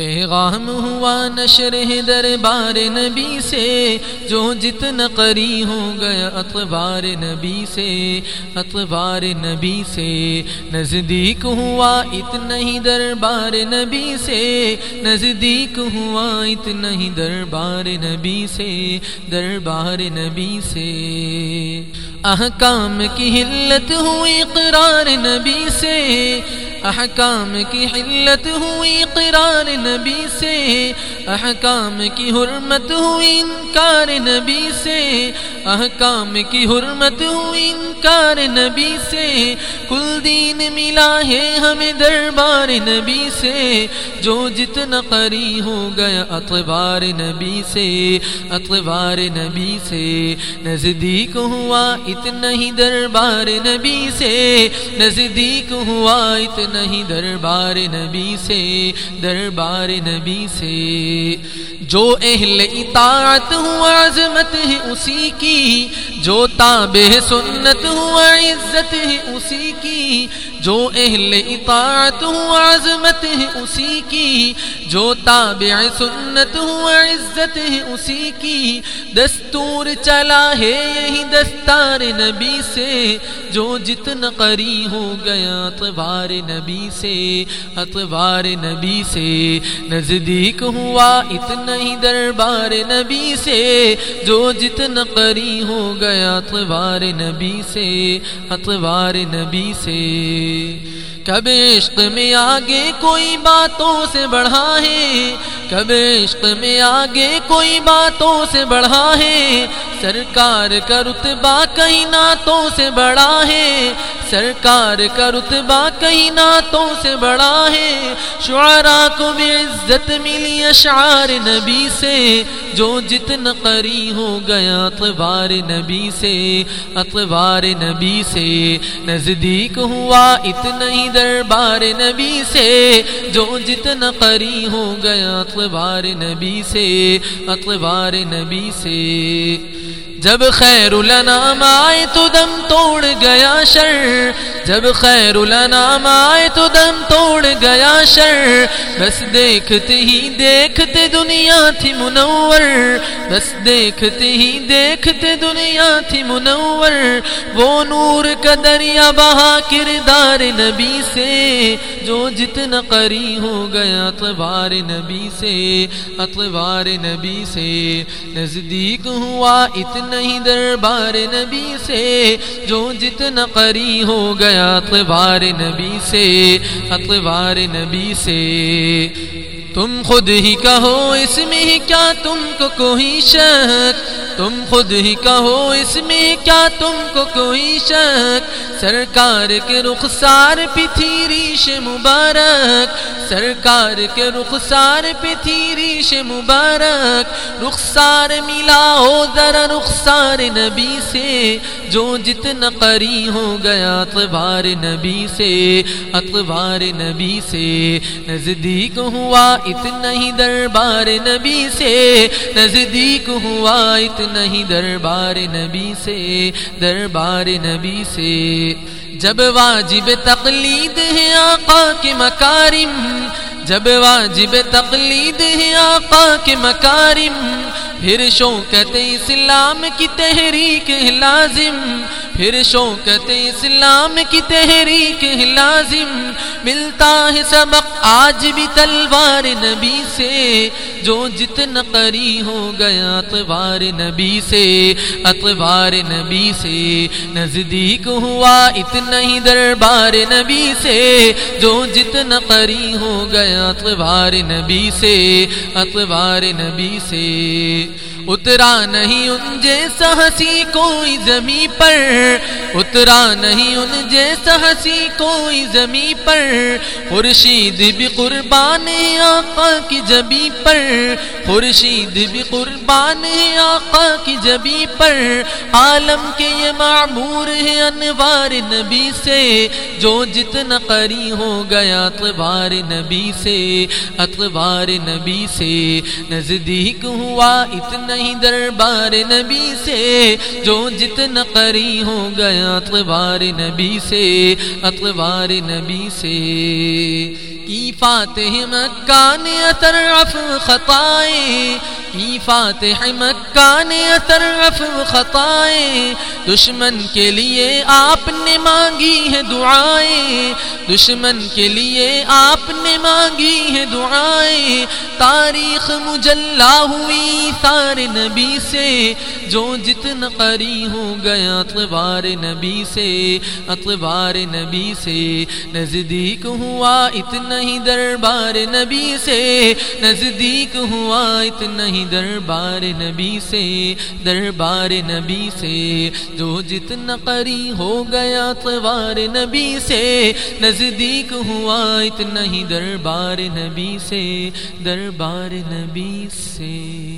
پیغام ہوا نشر دربار نبی سے، جو جتنا قری ہو گیا اطبار نبی سے اطبار نبی سے۔ نزدیک ہوا اتنا ہی دربار نبی سے۔ نزدیک ہوا اتنا ہی دربار نبی سے۔ دربار نبی سے۔ احکام کی حلت ہوئی قرار نبی سے۔ احکام کی حلت ہوئی قرار نبی سے احکام کی حرمت ہوئی، انکار نبی سے۔ احکام کی حرمت ہوئی، انکار نبی سے۔ کل دین ملا ہے ہمیں دربار نبی سے۔ جو جتنا قری ہو گیا اطبار نبی سے۔ اطبار نبی سے۔ نزدیک ہوا اتنا ہی دربار نبی سے۔ نزدیک ہوا اتنا ہی دربار نبی سے۔ دربار نبی سے۔ جو اہل اطاعت ہوا عظمت ہے اسی کی، جو تابع سنت ہوا عزت ہے اسی کی، جو اہل اطاعت ہوا عظمت ہے اسی کی، جو تابع سنت ہوا عزت ہے اسی کی۔ دستور چلا ہے یہی دستار نبی سے، جو جتنا قری ہو گیا اتوار نبی سے اتوار نبی سے۔ نزدیک ہوا اتنا ہی دربار نبی سے، جو جتنا قری ہو گیا اتوار نبی سے، اتوار نبی سے۔ کب عشق میں آگے کوئی باتوں سے بڑھا ہے؟ کب عشق میں آگے کوئی باتوں سے بڑھا ہے؟ سرکار کا رتبہ کئی نعتوں سے بڑا ہے۔ سرکار کا رتبہ کئی نعتوں سے بڑا ہے۔ شعراء کو بھی عزت ملی اشعار نبی سے۔ جو جتنا قری ہو گیا اطوار نبی سے۔ اطوار نبی سے۔ نزدیک ہوا اتنا ہی دربار نبی سے، جو جتنا قری ہو گیا اطوار نبی سے اطوار نبی سے۔ جب خیر الانام آئے تو دم توڑ گیا شر جب خیر الانام آئے تو دم توڑ گیا شر۔ بس دیکھتے ہی دیکھتے دنیا تھی منور۔ بس دیکھتے ہی دیکھتے دنیا تھی منور۔ وہ نور کا دریا بہا کردار نبی سے۔ جو جتنا قری ہو گیا اتوار نبی سے۔ اتوار نبی سے۔ نزدیک ہوا اتنا نہیں دربار نبی سے۔ جو جتنا قری ہو گیا اطوار نبی سے، اطوار نبی سے۔ تم خود ہی کہو اس میں کیا تم کو کوئی شک؟ تم خود ہی کہو اس میں کیا تم کو کوئی شک؟ سرکار کے رخسار پہ تھی ریش مبارک، سرکار کے رخسار پہ تھی ریش مبارک۔ رخسار ملا ہو ذرا رخسار نبی سے، جو جتنا قری ہو گیا اطبار نبی سے۔ اطبار نبی سے، نزدیک ہوا اتنا ہی دربار نبی سے۔ نزدیک ہوا اتنا نہیں دربار نبی سے، دربار نبی سے۔ جب واجب تقلید ہے آقا کے مکارم، جب واجب تقلید ہے آقا کے مکارم، پھر شوکت اسلام کی تحریک لازم۔ پھر شوکت اسلام کی تحریک لازم ملتا ہے سبق آج بھی تلوار نبی سے جو جتنا قری ہو گیا اتوار نبی سے اتوار نبی سے نزدیک ہوا اتنا ہی دربار نبی سے جو جتنا قری ہو گیا اتوار نبی سے اتوار نبی سے اترا نہیں ان جیسا ہنسی کوئی زمیں پر اترا نہیں ان جیسا ہنسی کوئی زمیں پر۔ خورشید بھی قربان آقا کی جبی پر۔ خورشید بھی قربان آقا کی جبی پر۔ عالم کے یہ معمور ہے انوار نبی سے۔ جو جتنا قری ہو گیا اتوار نبی سے۔ اتوار نبی سے۔ نزدیک ہوا اتنا ہی دربار نبی سے۔ جو جتنا قری ہو گیا اتوار نبی سے اتوار نبی سے۔ کی فاتح مکہ نے اطرف خطائیں کی فاتح مکہ نے اطرف خطائیں دشمن کے لیے آپ نے مانگی ہے دعائیں۔ دشمن کے لیے آپ نے مانگی ہے دعائیں۔ تاریخ مجلا ہوئی سارے نبی سے، جو جتنا قری ہو گیا اطوار نبی سے۔ اطوار نبی سے، نزدیک ہوا اتنا ہی دربار نبی سے۔ نزدیک ہوا اتنا ہی دربار نبی سے، دربار نبی سے۔ جو جتنا قری ہو گیا اطوار نبی سے۔ نزدیک ہوا اتنا ہی دربار نبی سے۔ دربار نبی سے۔